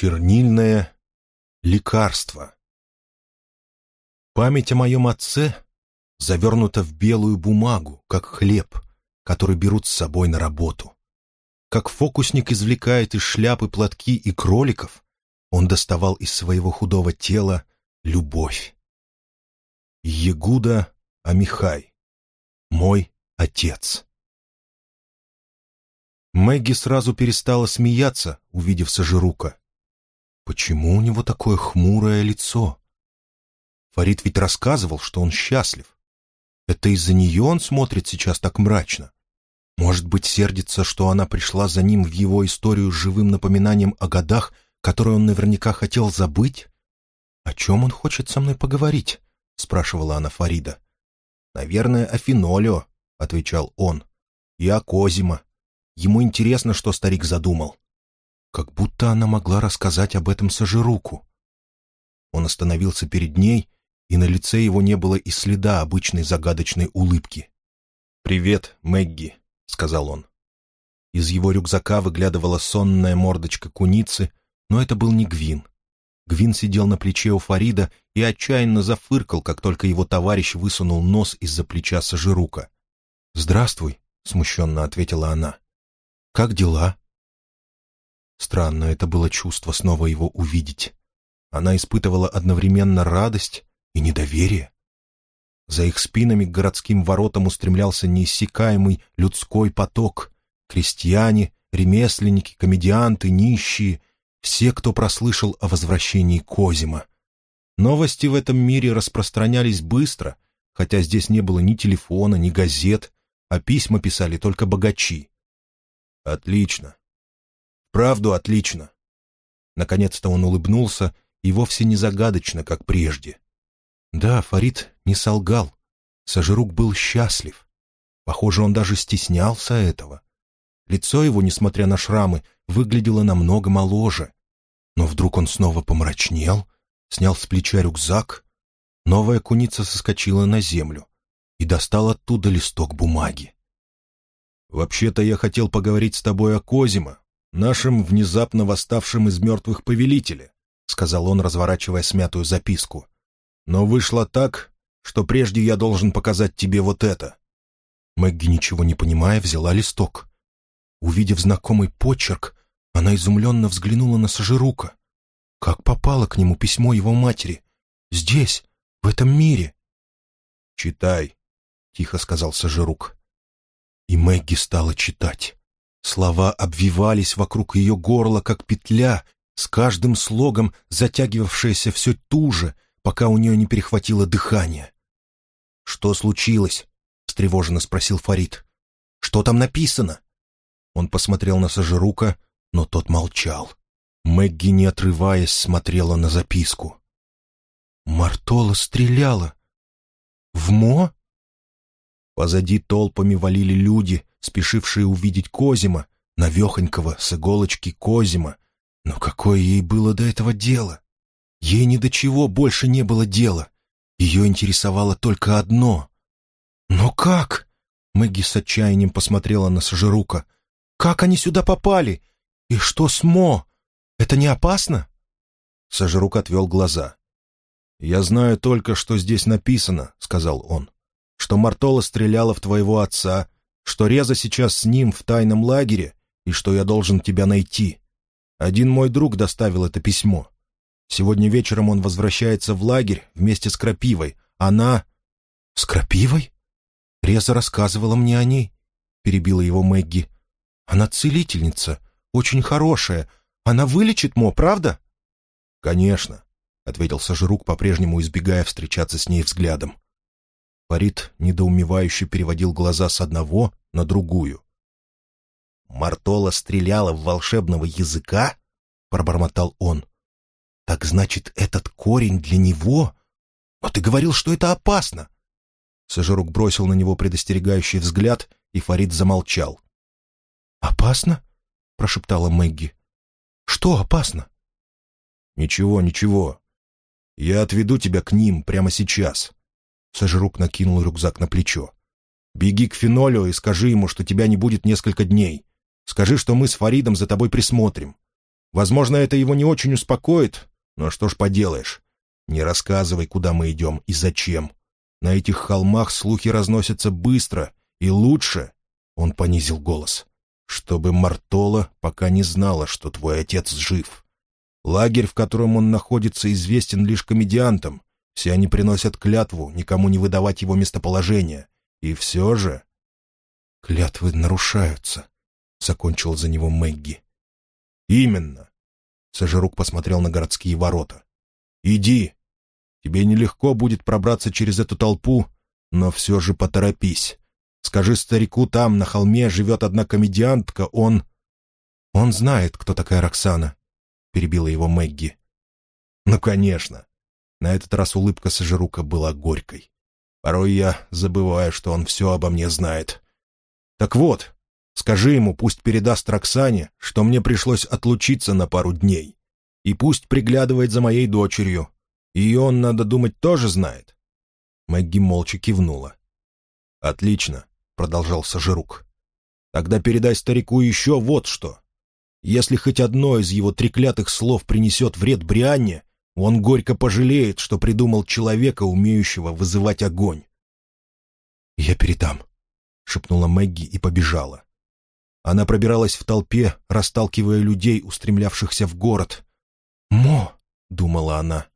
Чернильное лекарство. Память о моем отце завернута в белую бумагу, как хлеб, который берут с собой на работу. Как фокусник извлекает из шляпы платки и кроликов, он доставал из своего худого тела любовь. Егуда Амихай. Мой отец. Мэгги сразу перестала смеяться, увидев Сажирука. Почему у него такое хмурое лицо? Фарид ведь рассказывал, что он счастлив. Это из-за нее он смотрит сейчас так мрачно. Может быть, сердится, что она пришла за ним в его историю с живым напоминанием о годах, которые он наверняка хотел забыть? «О чем он хочет со мной поговорить?» — спрашивала она Фарида. «Наверное, о Фенолио», — отвечал он. «И о Козима. Ему интересно, что старик задумал. Как будто она могла рассказать об этом Сажируку. Он остановился перед ней, и на лице его не было и следа обычной загадочной улыбки. «Привет, Мэгги», — сказал он. Из его рюкзака выглядывала сонная мордочка куницы, но это был не Гвин. Гвин сидел на плече у Фарида и отчаянно зафыркал, как только его товарищ высунул нос из-за плеча Сажирука. «Здравствуй», — смущенно ответила она. «Как дела?» Странно это было чувство снова его увидеть. Она испытывала одновременно радость и недоверие. За их спинами к городским воротам устремлялся неиссякаемый людской поток. Крестьяне, ремесленники, комедианты, нищие — все, кто прослышал о возвращении Козима. Новости в этом мире распространялись быстро, хотя здесь не было ни телефона, ни газет, а письма писали только богачи. «Отлично. Правду отлично». Наконец-то он улыбнулся, и вовсе не загадочно, как прежде. Да, Фарид не солгал. Сажирук был счастлив. Похоже, он даже стеснялся этого. Лицо его, несмотря на шрамы, выглядело намного моложе. Но вдруг он снова помрачнел, снял с плеча рюкзак. Новая куница соскочила на землю и достал оттуда листок бумаги. «Вообще-то я хотел поговорить с тобой о Козима, нашем внезапно восставшем из мертвых повелителе», сказал он, разворачивая смятую записку. «Но вышло так, что прежде я должен показать тебе вот это». Мэгги, ничего не понимая, взяла листок. Увидев знакомый почерк, она изумленно взглянула на Сажирука. Как попало к нему письмо его матери? Здесь, в этом мире. «Читай», — тихо сказал Сажирук. И Мэгги стала читать. Слова обвивались вокруг ее горла, как петля, с каждым слогом затягивавшаяся все туже, пока у нее не перехватило дыхание. «Что случилось?» — встревоженно спросил Фарид. «Что там написано?» Он посмотрел на Сажирука, но тот молчал. Мэгги, не отрываясь, смотрела на записку. «Мартола стреляла. В Мо?» Позади толпами валили люди, спешившие увидеть Козима, навехонького с иголочки Козима. Но какое ей было до этого дело? Ей ни до чего больше не было дела. Ее интересовало только одно. «Но как?» — Мэгги с отчаянием посмотрела на Сажирука. «Как они сюда попали? И что с Мо? Это не опасно?» Сажирук отвел глаза. «Я знаю только, что здесь написано», — сказал он что Мартола стреляла в твоего отца, что Реза сейчас с ним в тайном лагере и что я должен тебя найти. Один мой друг доставил это письмо. Сегодня вечером он возвращается в лагерь вместе с Крапивой. Она...» «С Крапивой?» Реза рассказывала мне о ней, — перебила его Мэгги. «Она целительница, очень хорошая. Она вылечит Мо, правда?» «Конечно», — ответил Сажирук, по-прежнему избегая встречаться с ней взглядом. Фарид недоумевающе переводил глаза с одного на другую. «Мартола стреляла в волшебного языка?» — пробормотал он. «Так значит, этот корень для него? Но ты говорил, что это опасно!» Сажерук бросил на него предостерегающий взгляд, и Фарид замолчал. «Опасно?» — прошептала Мэгги. «Что опасно?» «Ничего, ничего. Я отведу тебя к ним прямо сейчас. Сожрук накинул рюкзак на плечо. «Беги к Фенолио и скажи ему, что тебя не будет несколько дней. Скажи, что мы с Фаридом за тобой присмотрим. Возможно, это его не очень успокоит, но что ж поделаешь. Не рассказывай, куда мы идем и зачем. На этих холмах слухи разносятся быстро, и лучше, — он понизил голос, — чтобы Мартола пока не знала, что твой отец жив. Лагерь, в котором он находится, известен лишь комедиантам. Все они приносят клятву никому не выдавать его местоположение. И все же... «Клятвы нарушаются», — закончил за него Мэгги. «Именно». Сажирук посмотрел на городские ворота. «Иди. Тебе нелегко будет пробраться через эту толпу, но все же поторопись. Скажи старику, там, на холме, живет одна комедиантка, он...» «Он знает, кто такая Роксана», — перебила его Мэгги. «Ну, конечно». На этот раз улыбка Сажирука была горькой. Порой я забываю, что он все обо мне знает. Так вот, скажи ему, пусть передаст Роксане, что мне пришлось отлучиться на пару дней. И пусть приглядывает за моей дочерью. Ее он, надо думать, тоже знает. Мэгги молча кивнула. «Отлично», — продолжал Сажирук. «Тогда передай старику еще вот что. Если хоть одно из его треклятых слов принесет вред Брианне, он горько пожалеет, что придумал человека, умеющего вызывать огонь. «Я передам», — шепнула Мэгги и побежала. Она пробиралась в толпе, расталкивая людей, устремлявшихся в город. «Мо!» — думала она.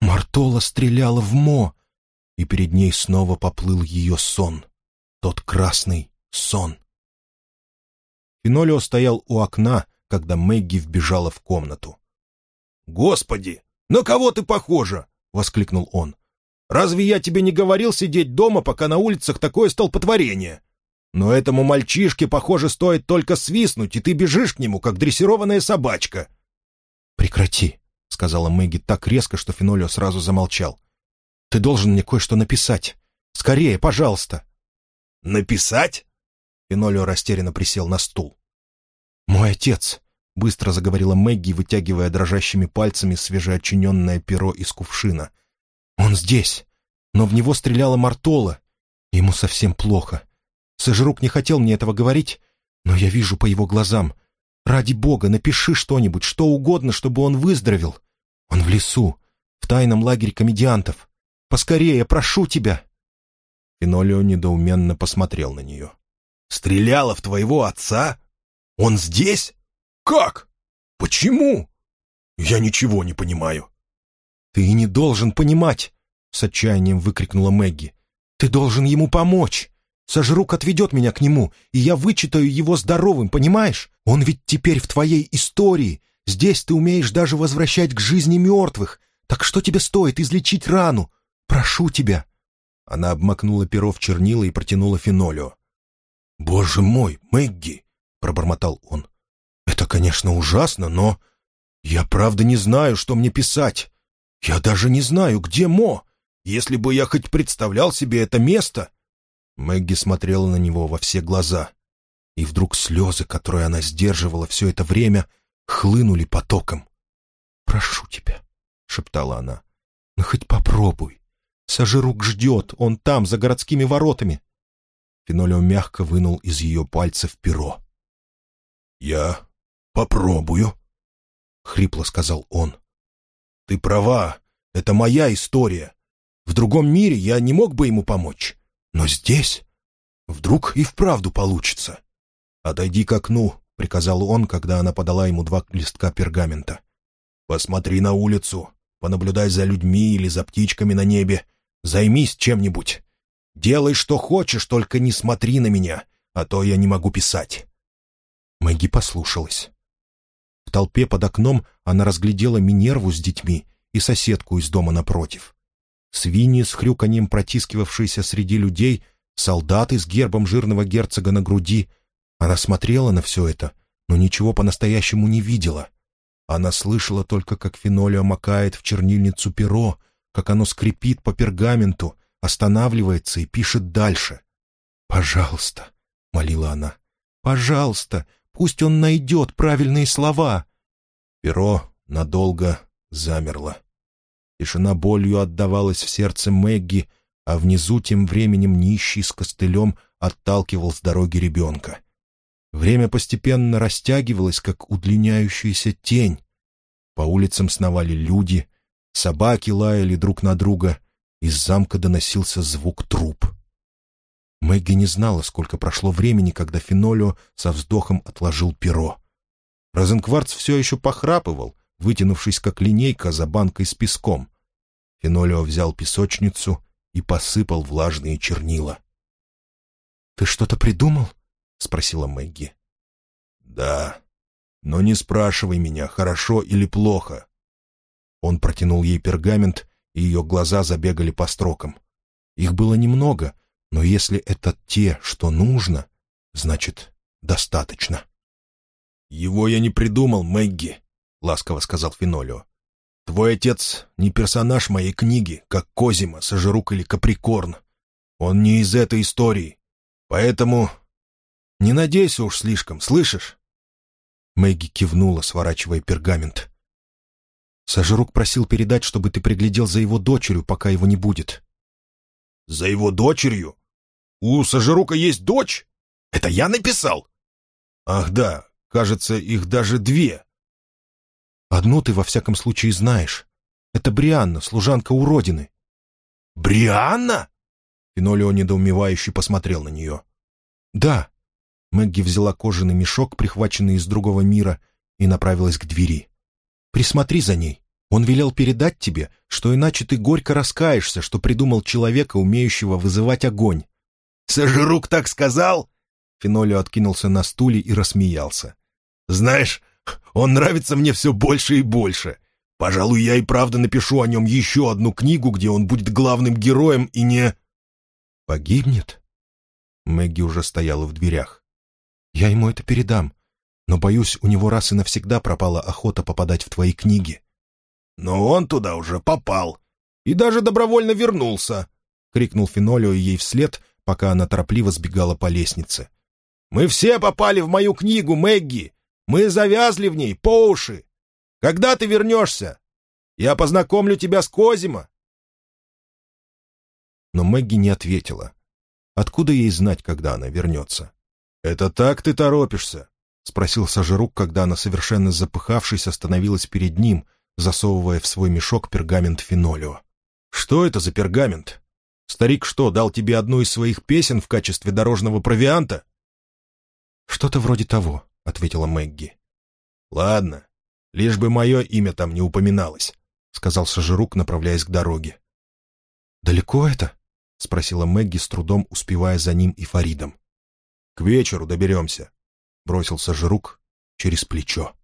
«Мартола стреляла в Мо!» И перед ней снова поплыл ее сон. Тот красный сон. Финолео стоял у окна, когда Мэгги вбежала в комнату. «Господи! «На кого ты похожа?» — воскликнул он. «Разве я тебе не говорил сидеть дома, пока на улицах такое столпотворение? Но этому мальчишке, похоже, стоит только свистнуть, и ты бежишь к нему, как дрессированная собачка». «Прекрати», — сказала Мэгги так резко, что Фенолио сразу замолчал. «Ты должен мне кое-что написать. Скорее, пожалуйста». «Написать?» Фенолио растерянно присел на стул. «Мой отец быстро заговорила Мэгги, вытягивая дрожащими пальцами свежеочиненное перо из кувшина. «Он здесь, но в него стреляла Мартола. Ему совсем плохо. Сожрук не хотел мне этого говорить, но я вижу по его глазам. Ради бога, напиши что-нибудь, что угодно, чтобы он выздоровел. Он в лесу, в тайном лагере комедиантов. Поскорее, прошу тебя!» Фенолио недоуменно посмотрел на нее. «Стреляла в твоего отца? Он здесь?» «Как? Почему? Я ничего не понимаю». «Ты не должен понимать!» — с отчаянием выкрикнула Мэгги. «Ты должен ему помочь! Сожрук отведет меня к нему, и я вычитаю его здоровым, понимаешь? Он ведь теперь в твоей истории. Здесь ты умеешь даже возвращать к жизни мертвых. Так что тебе стоит излечить рану? Прошу тебя!» Она обмакнула перо в чернила и протянула фенолио. «Боже мой, Мэгги!» — пробормотал он. Это, конечно, ужасно, но... Я правда не знаю, что мне писать. Я даже не знаю, где Мо. Если бы я хоть представлял себе это место...» Мэгги смотрела на него во все глаза. И вдруг слезы, которые она сдерживала все это время, хлынули потоком. «Прошу тебя», — шептала она, — «ну хоть попробуй. Сажирук ждет, он там, за городскими воротами». Фенолио мягко вынул из ее пальцев перо. «Я «Попробую», — хрипло сказал он. «Ты права, это моя история. В другом мире я не мог бы ему помочь. Но здесь вдруг и вправду получится. Отойди к окну», — приказал он, когда она подала ему два листка пергамента. «Посмотри на улицу, понаблюдай за людьми или за птичками на небе. Займись чем-нибудь. Делай, что хочешь, только не смотри на меня, а то я не могу писать». Мэгги послушалась. В толпе под окном она разглядела Минерву с детьми и соседку из дома напротив. Свиньи с хрюканьем протискивавшиеся среди людей, солдаты с гербом жирного герцога на груди. Она смотрела на все это, но ничего по-настоящему не видела. Она слышала только, как Фенолио макает в чернильницу перо, как оно скрипит по пергаменту, останавливается и пишет дальше. «Пожалуйста», — молила она, — «пожалуйста, Пусть он найдет правильные слова. Перо надолго замерло. Тишина болью отдавалась в сердце Мэгги, а внизу тем временем нищий с костылем отталкивал с дороги ребенка. Время постепенно растягивалось, как удлиняющаяся тень. По улицам сновали люди, собаки лаяли друг на друга, из замка доносился звук труп. Мэгги не знала, сколько прошло времени, когда Фенолио со вздохом отложил перо. Розенкварц все еще похрапывал, вытянувшись как линейка за банкой с песком. Фенолио взял песочницу и посыпал влажные чернила. «Ты что-то придумал?» — спросила Мэгги. «Да, но не спрашивай меня, хорошо или плохо». Он протянул ей пергамент, и ее глаза забегали по строкам. Их было немного, но если это те, что нужно, значит, достаточно. «Его я не придумал, Мэгги», — ласково сказал Фенолио. «Твой отец не персонаж моей книги, как Козима, Сожрук или Каприкорн. Он не из этой истории. Поэтому не надейся уж слишком, слышишь?» Мэгги кивнула, сворачивая пергамент. «Сожрук просил передать, чтобы ты приглядел за его дочерью, пока его не будет». «За его дочерью? У Сожрука есть дочь? Это я написал?» «Ах да, кажется, их даже две». «Одну ты во всяком случае знаешь. Это Брианна, служанка уродины». «Брианна?» Фенолио недоумевающе посмотрел на нее. «Да». Мэгги взяла кожаный мешок, прихваченный из другого мира, и направилась к двери. «Присмотри за ней. Он велел передать тебе, что иначе ты горько раскаешься, что придумал человека, умеющего вызывать огонь». «Сожрук так сказал?» Фенолио откинулся на стуле и рассмеялся. «Знаешь, он нравится мне все больше и больше. Пожалуй, я и правда напишу о нем еще одну книгу, где он будет главным героем и не...» «Погибнет?» Мэгги уже стояла в дверях. «Я ему это передам, но, боюсь, у него раз и навсегда пропала охота попадать в твои книги». «Но он туда уже попал. И даже добровольно вернулся», — крикнул Фенолио ей вслед, пока она торопливо сбегала по лестнице. «Мы все попали в мою книгу, Мэгги. Мы завязли в ней по уши. Когда ты вернешься? Я познакомлю тебя с Козима». Но Мэгги не ответила. Откуда ей знать, когда она вернется? «Это так ты торопишься?» — спросил Сажирук, когда она, совершенно запыхавшись, остановилась перед ним, засовывая в свой мешок пергамент фенолио. «Что это за пергамент? Старик что, дал тебе одну из своих песен в качестве дорожного провианта?» «Что-то вроде того», — ответила Мэгги. «Ладно, лишь бы мое имя там не упоминалось», — сказал Сажирук, направляясь к дороге. «Далеко это?» — спросила Мэгги, с трудом успевая за ним и Фаридом. «К вечеру доберемся», — бросился Жрук через плечо.